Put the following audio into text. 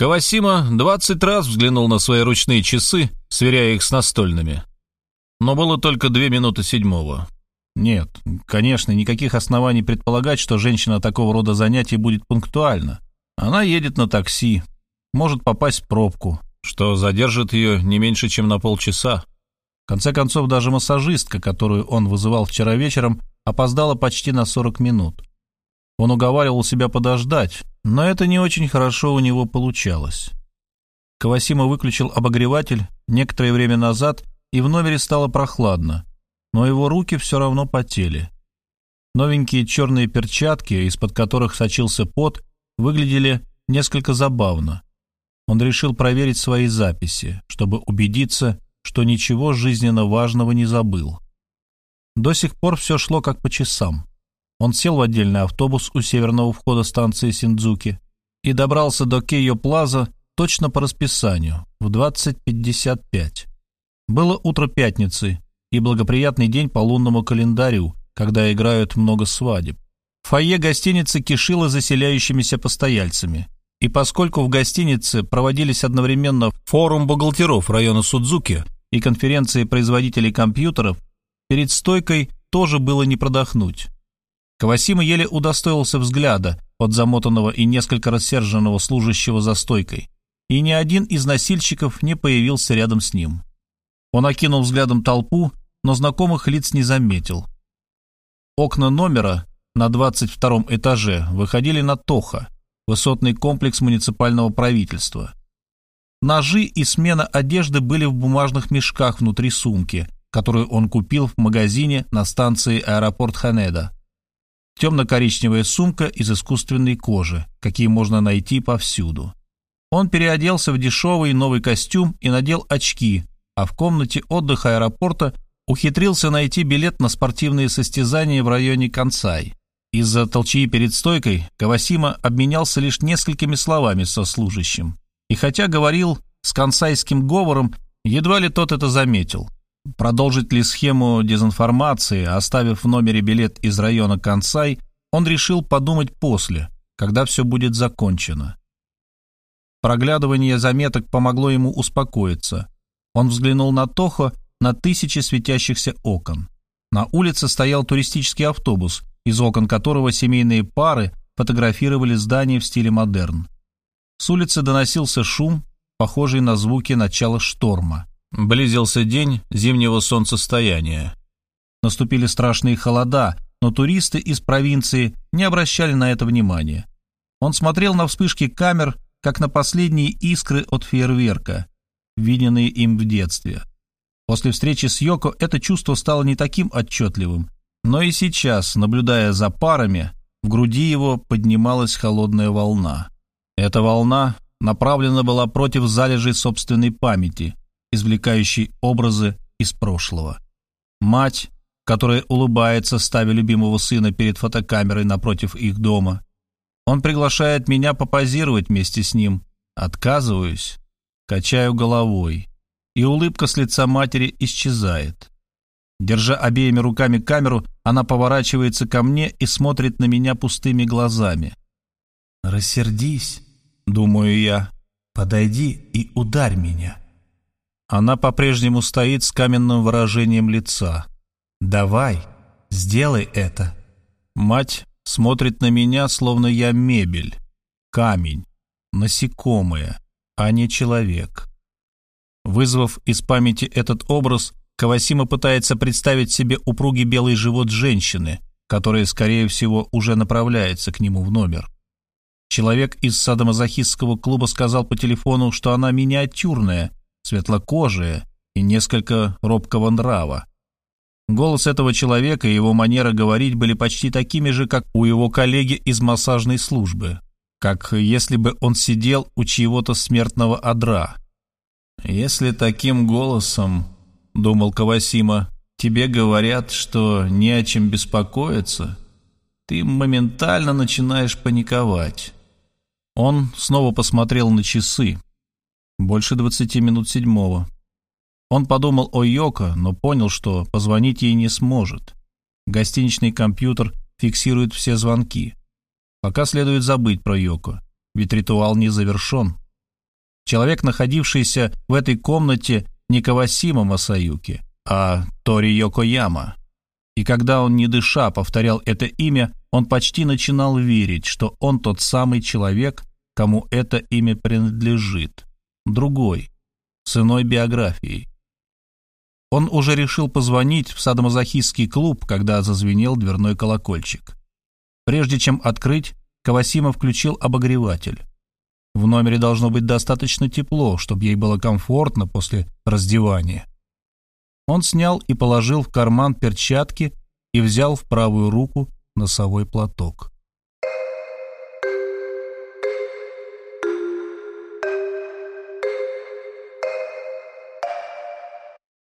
Кавасима двадцать раз взглянул на свои ручные часы, сверяя их с настольными. Но было только две минуты седьмого. Нет, конечно, никаких оснований предполагать, что женщина такого рода занятий будет пунктуальна. Она едет на такси, может попасть в пробку, что задержит ее не меньше, чем на полчаса. В конце концов, даже массажистка, которую он вызывал вчера вечером, опоздала почти на 40 минут. Он уговаривал себя подождать, но это не очень хорошо у него получалось. Кавасима выключил обогреватель некоторое время назад, и в номере стало прохладно, но его руки все равно потели. Новенькие черные перчатки, из-под которых сочился пот, выглядели несколько забавно. Он решил проверить свои записи, чтобы убедиться, что ничего жизненно важного не забыл. До сих пор все шло как по часам. Он сел в отдельный автобус у северного входа станции Синдзуки и добрался до Кейо-Плаза точно по расписанию, в 20.55. Было утро пятницы и благоприятный день по лунному календарю, когда играют много свадеб. Фойе гостиницы кишило заселяющимися постояльцами – и поскольку в гостинице проводились одновременно форум бухгалтеров района Судзуки и конференции производителей компьютеров, перед стойкой тоже было не продохнуть. Кавасима еле удостоился взгляда от замотанного и несколько рассерженного служащего за стойкой, и ни один из носильщиков не появился рядом с ним. Он окинул взглядом толпу, но знакомых лиц не заметил. Окна номера на 22 этаже выходили на Тоха, высотный комплекс муниципального правительства. Ножи и смена одежды были в бумажных мешках внутри сумки, которую он купил в магазине на станции аэропорт Ханеда. Темно-коричневая сумка из искусственной кожи, какие можно найти повсюду. Он переоделся в дешевый новый костюм и надел очки, а в комнате отдыха аэропорта ухитрился найти билет на спортивные состязания в районе Кансай. Из-за толчии перед стойкой Кавасима обменялся лишь несколькими словами со служащим. И хотя говорил с консайским говором, едва ли тот это заметил. Продолжить ли схему дезинформации, оставив в номере билет из района Кансай, он решил подумать после, когда все будет закончено. Проглядывание заметок помогло ему успокоиться. Он взглянул на Тохо на тысячи светящихся окон. На улице стоял туристический автобус, из окон которого семейные пары фотографировали здания в стиле модерн. С улицы доносился шум, похожий на звуки начала шторма. Близился день зимнего солнцестояния. Наступили страшные холода, но туристы из провинции не обращали на это внимания. Он смотрел на вспышки камер, как на последние искры от фейерверка, виденные им в детстве. После встречи с Йоко это чувство стало не таким отчетливым, но и сейчас, наблюдая за парами, в груди его поднималась холодная волна. Эта волна направлена была против залежей собственной памяти, извлекающей образы из прошлого. Мать, которая улыбается, ставя любимого сына перед фотокамерой напротив их дома. Он приглашает меня попозировать вместе с ним. Отказываюсь, качаю головой, и улыбка с лица матери исчезает. Держа обеими руками камеру, она поворачивается ко мне и смотрит на меня пустыми глазами. «Рассердись», — думаю я, — «подойди и ударь меня». Она по-прежнему стоит с каменным выражением лица. «Давай, сделай это». Мать смотрит на меня, словно я мебель, камень, насекомое, а не человек. Вызвав из памяти этот образ, Кавасима пытается представить себе упругий белый живот женщины, которая, скорее всего, уже направляется к нему в номер. Человек из садомазохистского клуба сказал по телефону, что она миниатюрная, светлокожая и несколько робкого нрава. Голос этого человека и его манера говорить были почти такими же, как у его коллеги из массажной службы, как если бы он сидел у чьего-то смертного адра. Если таким голосом — думал Кавасима, — «тебе говорят, что не о чем беспокоиться, ты моментально начинаешь паниковать». Он снова посмотрел на часы. Больше двадцати минут седьмого. Он подумал о Йоко, но понял, что позвонить ей не сможет. Гостиничный компьютер фиксирует все звонки. Пока следует забыть про Йоко, ведь ритуал не завершен. Человек, находившийся в этой комнате, не Кавасима Масаюки, а Тори Йокояма. И когда он, не дыша, повторял это имя, он почти начинал верить, что он тот самый человек, кому это имя принадлежит. Другой, с иной биографией. Он уже решил позвонить в садомазохистский клуб, когда зазвенел дверной колокольчик. Прежде чем открыть, Кавасима включил обогреватель. В номере должно быть достаточно тепло, чтобы ей было комфортно после раздевания. Он снял и положил в карман перчатки и взял в правую руку носовой платок.